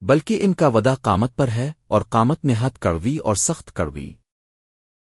بلکہ ان کا ودا قامت پر ہے اور قامت نہت کڑوی اور سخت کڑوی۔